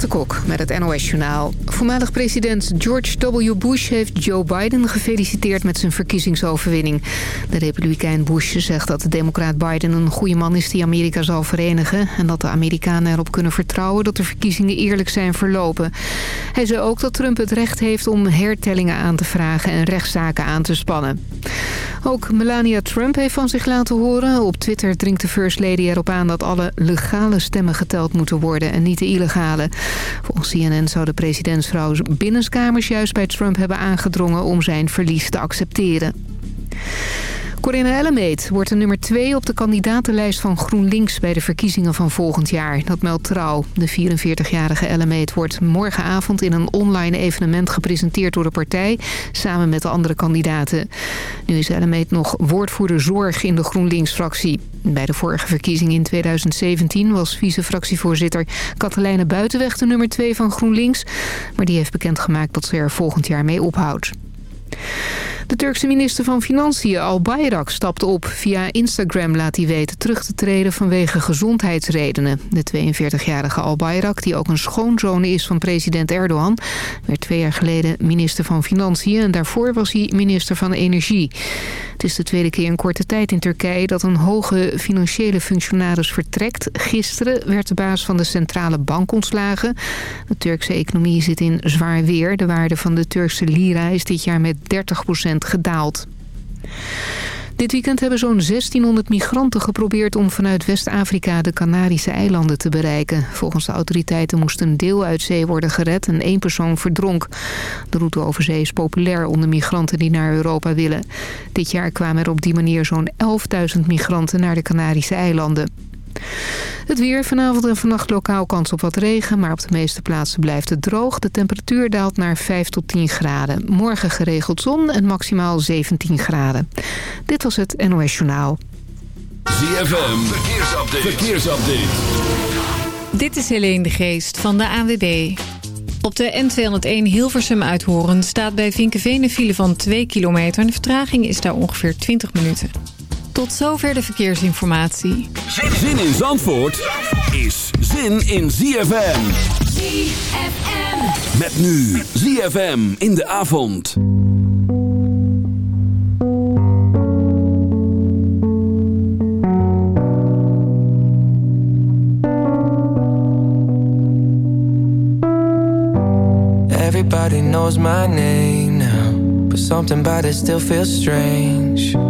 Renate Kok met het NOS Journaal. Voormalig president George W. Bush heeft Joe Biden gefeliciteerd met zijn verkiezingsoverwinning. De republikein Bush zegt dat de democraat Biden een goede man is die Amerika zal verenigen... en dat de Amerikanen erop kunnen vertrouwen dat de verkiezingen eerlijk zijn verlopen. Hij zei ook dat Trump het recht heeft om hertellingen aan te vragen en rechtszaken aan te spannen. Ook Melania Trump heeft van zich laten horen. Op Twitter dringt de First Lady erop aan dat alle legale stemmen geteld moeten worden en niet de illegale. Volgens CNN zou de presidentsvrouw binnenskamers juist bij Trump hebben aangedrongen om zijn verlies te accepteren. Corinne Ellemeet wordt de nummer 2 op de kandidatenlijst van GroenLinks bij de verkiezingen van volgend jaar. Dat meldt Trouw. De 44-jarige Ellemeet wordt morgenavond in een online evenement gepresenteerd door de partij, samen met de andere kandidaten. Nu is Ellemeet nog woordvoerder zorg in de GroenLinks-fractie. Bij de vorige verkiezing in 2017 was vice-fractievoorzitter Katelijne Buitenweg de nummer 2 van GroenLinks. Maar die heeft bekendgemaakt dat ze er volgend jaar mee ophoudt. De Turkse minister van Financiën Al Bayrak stapt op. Via Instagram laat hij weten terug te treden vanwege gezondheidsredenen. De 42-jarige Al Bayrak, die ook een schoonzoon is van president Erdogan... werd twee jaar geleden minister van Financiën... en daarvoor was hij minister van Energie. Het is de tweede keer in korte tijd in Turkije... dat een hoge financiële functionaris vertrekt. Gisteren werd de baas van de centrale bank ontslagen. De Turkse economie zit in zwaar weer. De waarde van de Turkse lira is dit jaar met 30% gedaald. Dit weekend hebben zo'n 1600 migranten geprobeerd om vanuit West-Afrika de Canarische eilanden te bereiken. Volgens de autoriteiten moest een deel uit zee worden gered en één persoon verdronk. De route over zee is populair onder migranten die naar Europa willen. Dit jaar kwamen er op die manier zo'n 11.000 migranten naar de Canarische eilanden. Het weer vanavond en vannacht lokaal kans op wat regen, maar op de meeste plaatsen blijft het droog. De temperatuur daalt naar 5 tot 10 graden. Morgen geregeld zon en maximaal 17 graden. Dit was het NOS Journaal. ZFM, verkeersupdate. verkeersupdate. Dit is Helene de Geest van de ANWB. Op de N201 Hilversum uithoren staat bij Vinkenveen een file van 2 kilometer... en de vertraging is daar ongeveer 20 minuten. Tot zover de verkeersinformatie. Zin in Zandvoort is zin in ZFM. ZFM. Met nu ZFM in de avond. Everybody knows my name now. But something about it still feels strange.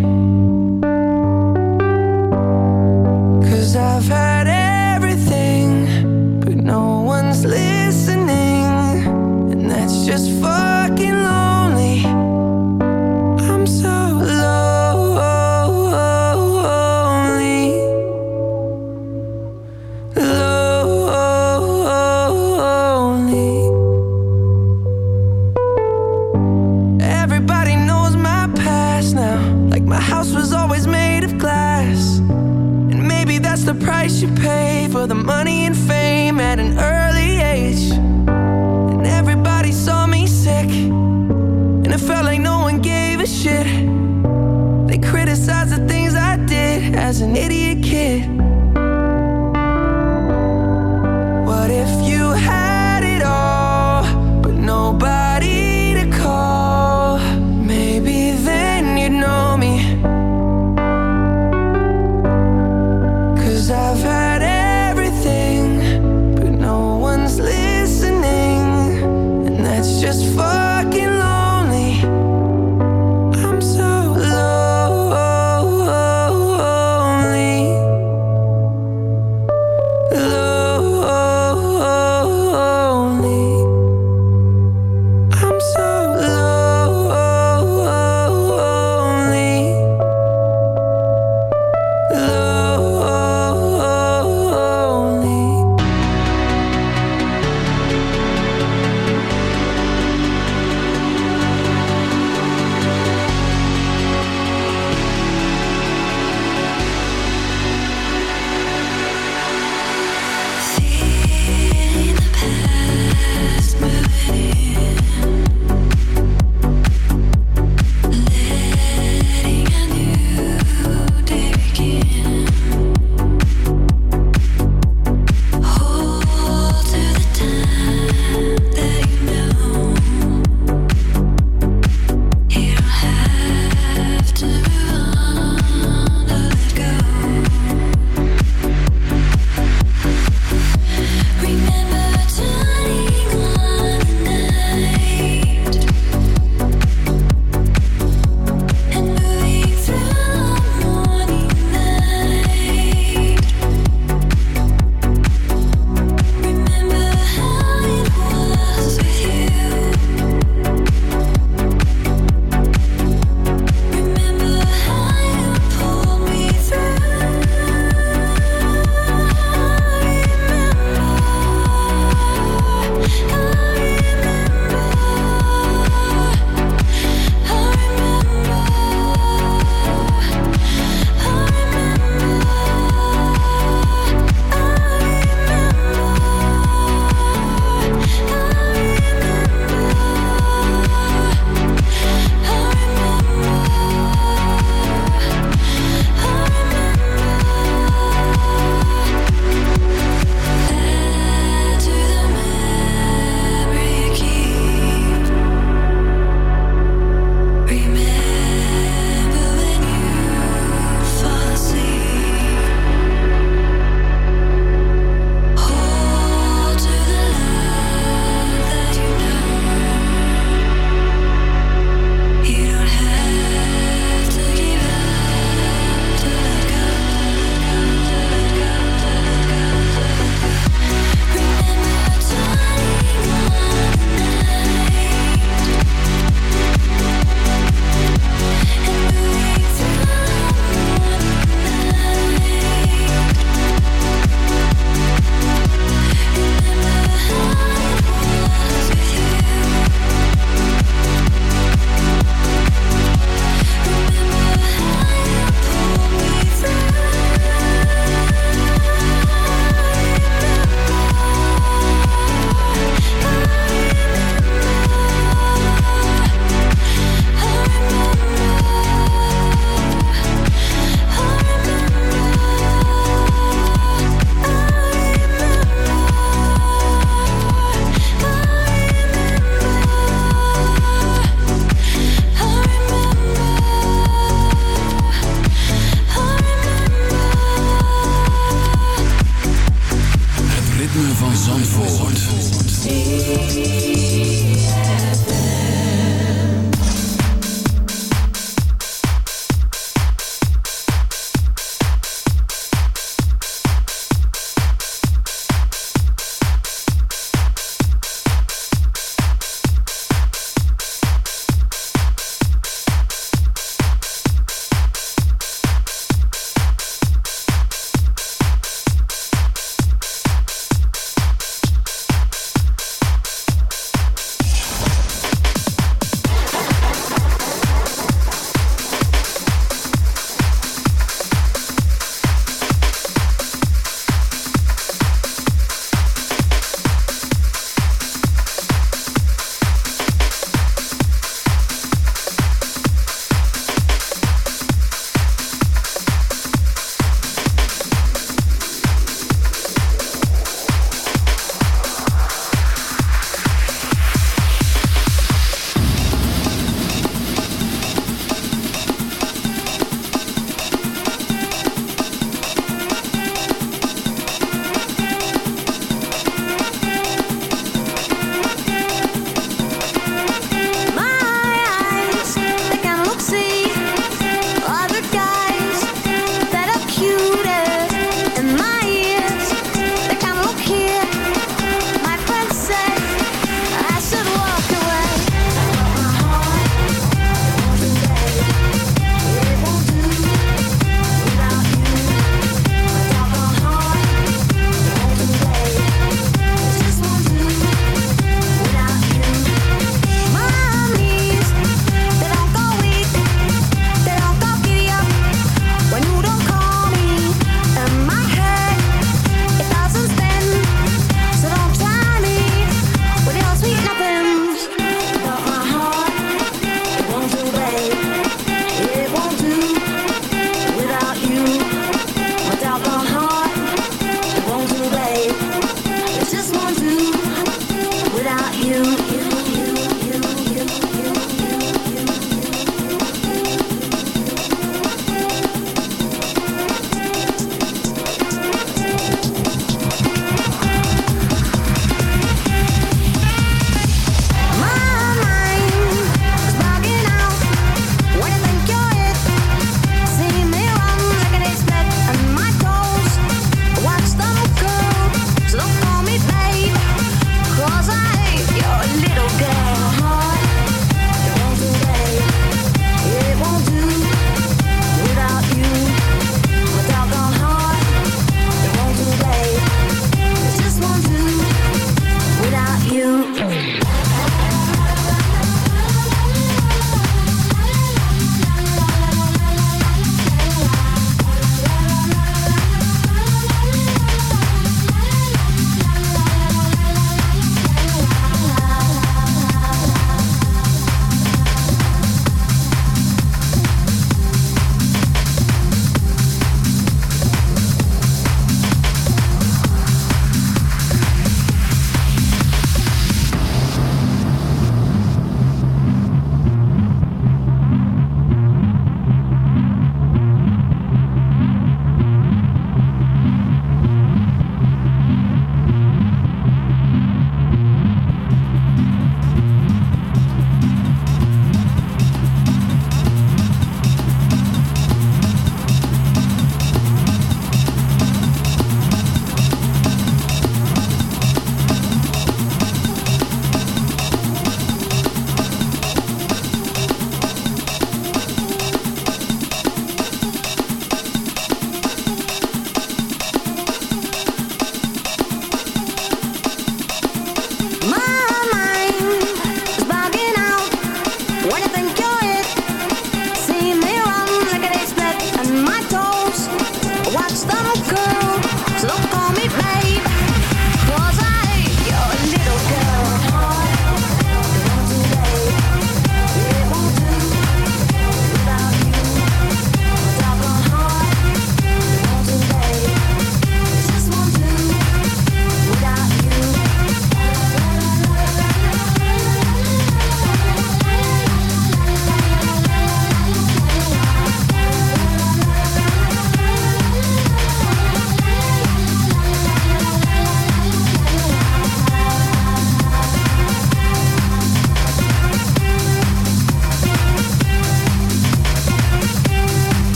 I've had everything, but no one's listening. And that's just fucking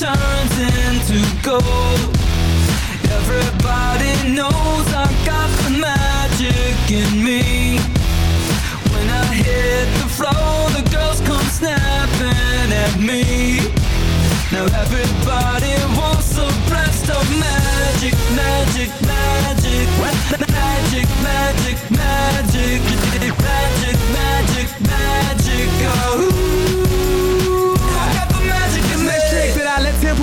turns into gold Everybody knows I got the magic in me When I hit the floor, the girls come snapping at me Now everybody wants a blast of magic, magic, magic Magic, magic, magic Magic, magic, magic, oh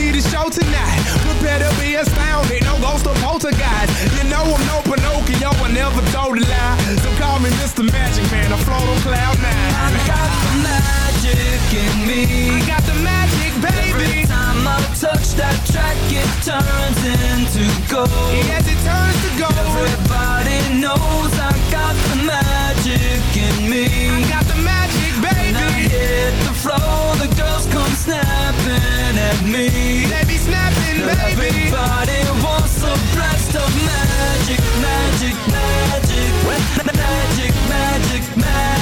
see the show tonight. Prepare to be astounded, no ghost or poltergeist. You know I'm no Pinocchio, I never told a lie. So call me Mr. Magic Man, I float on cloud nine. I got the magic in me. I got the magic, baby. Every time I touch that track, it turns into gold. Yes, it turns to gold. Everybody knows I got the magic in me. I got the magic, When I hit the floor, the girls come snapping at me. They be snapping, baby. Everybody wants a blast of magic, magic, magic, magic, magic, magic,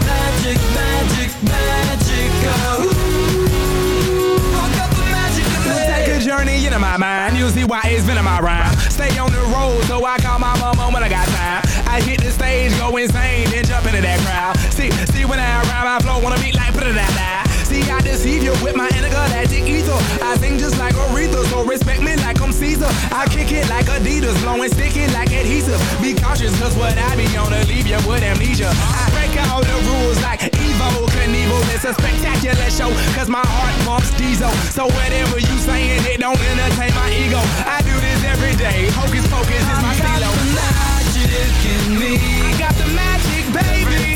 magic, magic, magic. Oh, I got the magic in me. Take a journey into my mind. You'll see why it's been in my rhyme. Stay on the road, so I call my mama when I got time. I hit the stage, go insane, then jump into that crowd. See, see when I rhyme, I flow on a beat so respect me like I'm Caesar. I kick it like Adidas, blowing sticky like adhesive. Be cautious, cause what I be on to leave you with amnesia. I break all the rules like Evo Knievel. It's a spectacular show, cause my heart pumps diesel. So whatever you saying, it don't entertain my ego. I do this every day. Hocus pocus is my I got stilo. the magic in me. I got the magic, baby.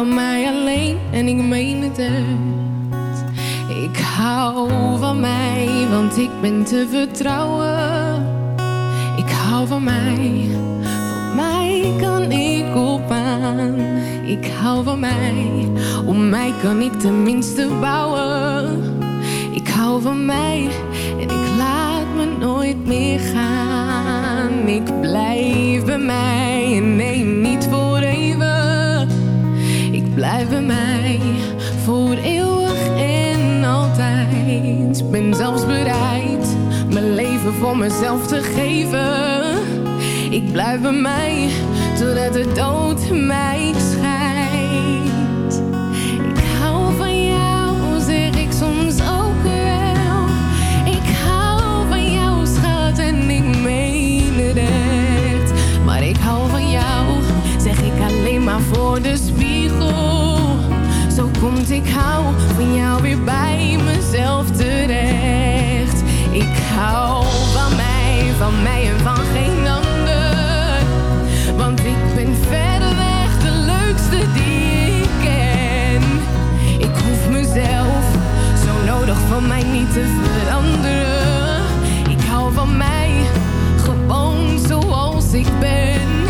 van mij alleen en ik meen het echt. Ik hou van mij, want ik ben te vertrouwen. Ik hou van mij, van mij kan ik op. Ik hou van mij, om mij kan ik tenminste bouwen. Ik hou van mij en ik laat me nooit meer gaan. Ik blijf bij mij zelfs bereid mijn leven voor mezelf te geven. Ik blijf bij mij totdat de dood mij scheidt. Ik hou van jou, zeg ik soms ook wel. Ik hou van jou, schat, en ik meen het echt. Maar ik hou van jou, zeg ik alleen maar voor de spiegel. Zo komt ik hou van jou weer bij mezelf terecht. Ik hou van mij, van mij en van geen ander. Want ik ben verreweg de leukste die ik ken. Ik hoef mezelf zo nodig van mij niet te veranderen. Ik hou van mij gewoon zoals ik ben.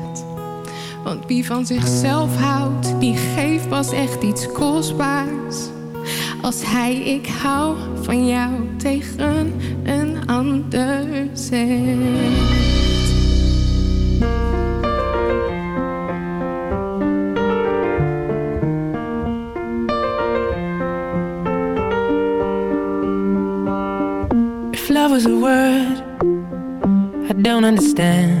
Want wie van zichzelf houdt, die geeft pas echt iets kostbaars. Als hij ik hou van jou tegen een ander zegt. If love was a word I don't understand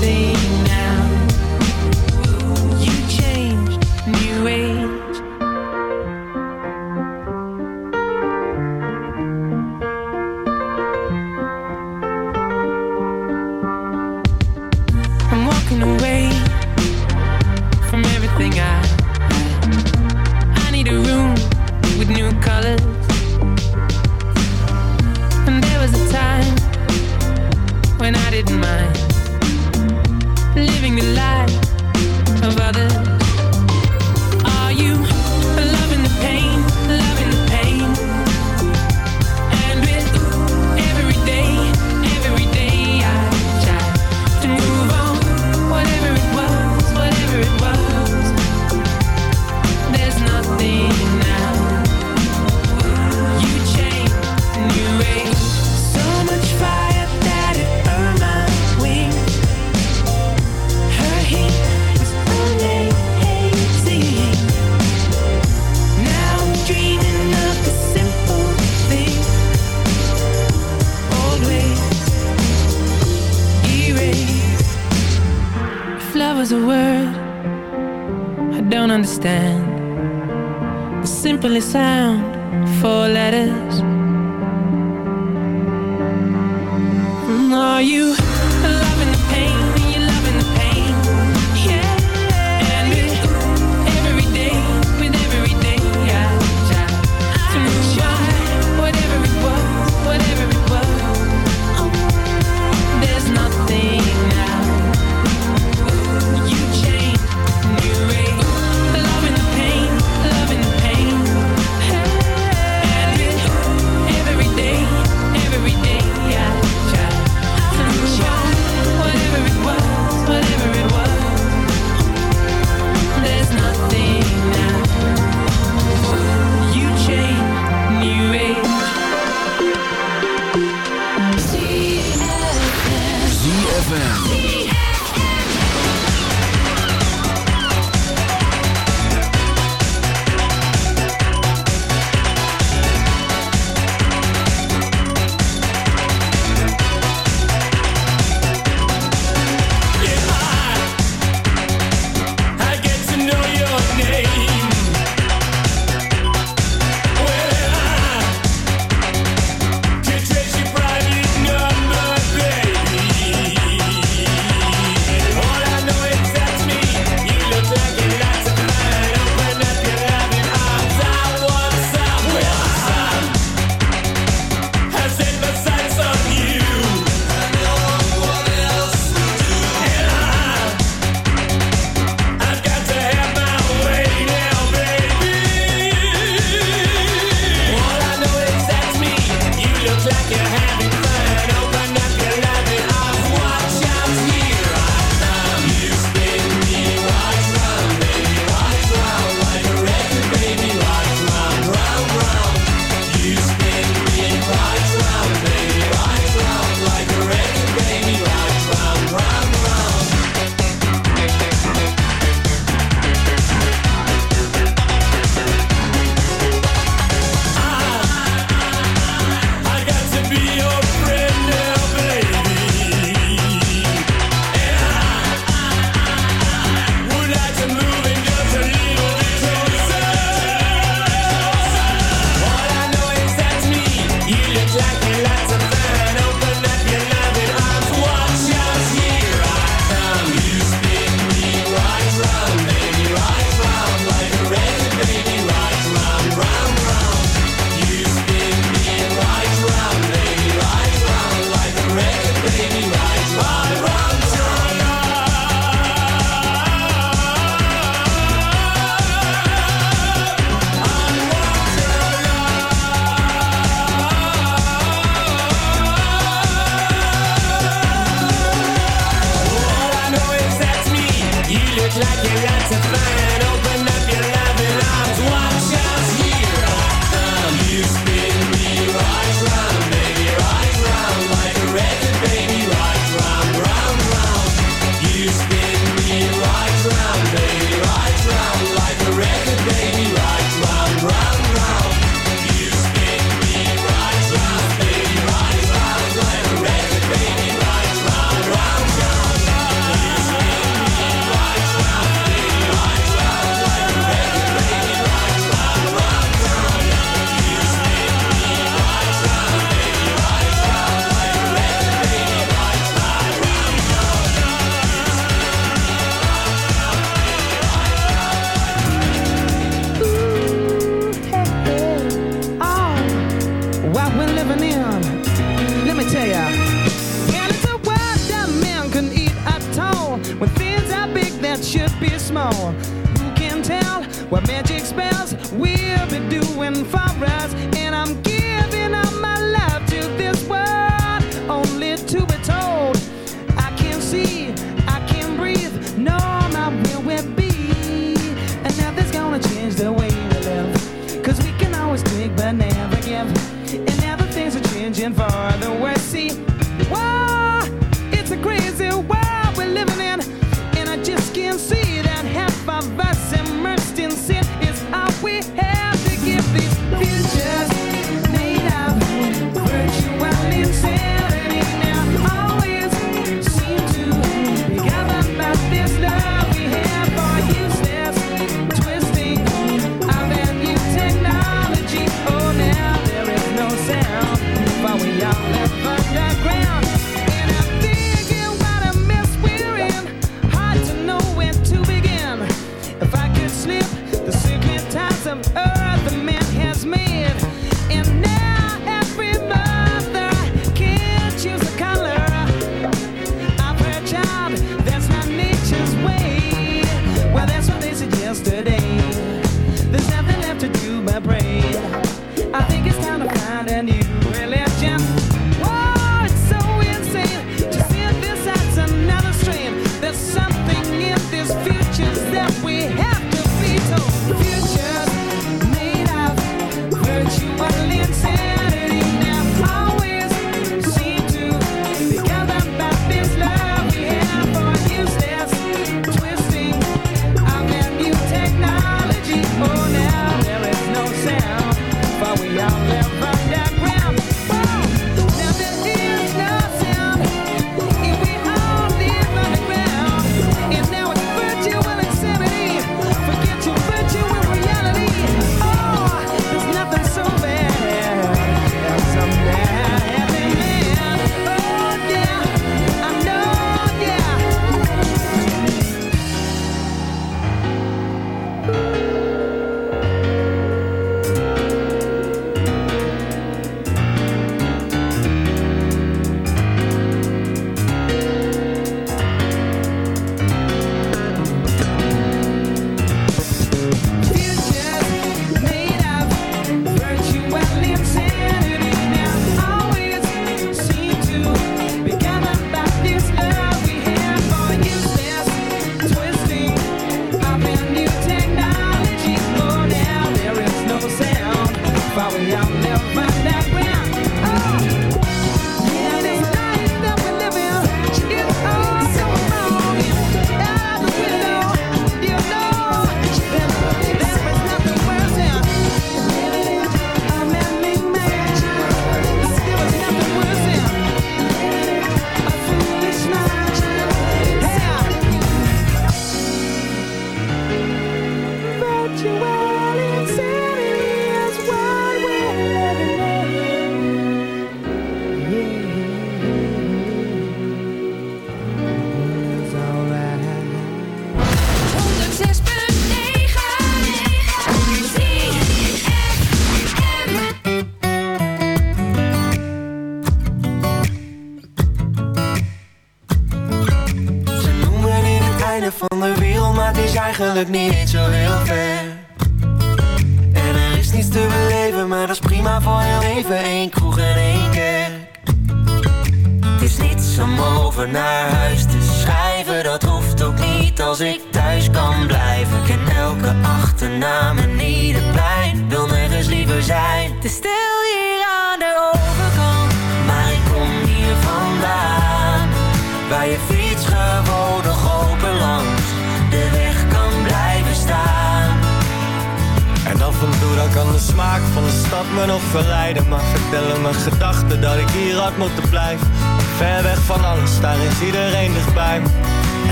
nothing Simplest sound. Four letters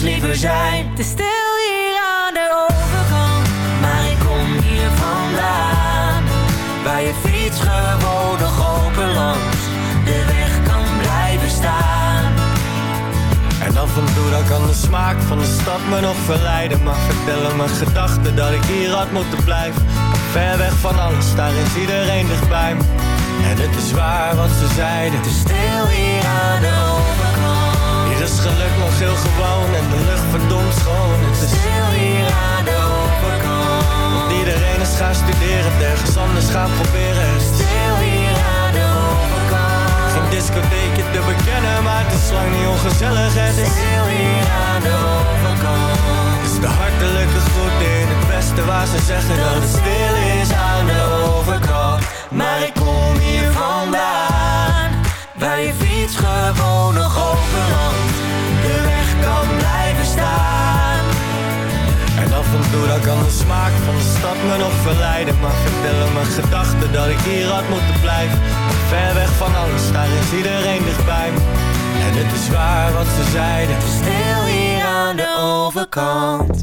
wil nergens liever zijn. Te stil hier aan de overkant. Maar ik kom hier vandaan, waar je fiets gewoon nog open langs de weg kan blijven staan. En af en toe dan kan de smaak van de stad me nog verleiden Maar vertellen mijn gedachten dat ik hier had moeten blijven Ver weg van alles, daar is iedereen dichtbij me En het is waar wat ze zeiden Te stil hier aan de overkant. Is geluk nog heel gewoon en de lucht verdomd schoon Het is Stil hier aan de overkant. want iedereen is gaan studeren, ergens anders gaan proberen Stil hier aan de overkant. geen discotheekje te bekennen, maar het is lang niet ongezellig Het is Stil hier aan de overkant. Het is de hartelijke groet in het beste waar ze zeggen dat het stil is aan de overkant. Maar ik kom hier vandaan, waar je fiets gewoon nog open langs de weg kan blijven staan. En af en toe dan kan de smaak van de stad me nog verleiden. Maar vertellen mijn gedachten dat ik hier had moeten blijven. Ver weg van alles, daar is iedereen dichtbij me. En het is waar wat ze zeiden. Stil hier aan de overkant.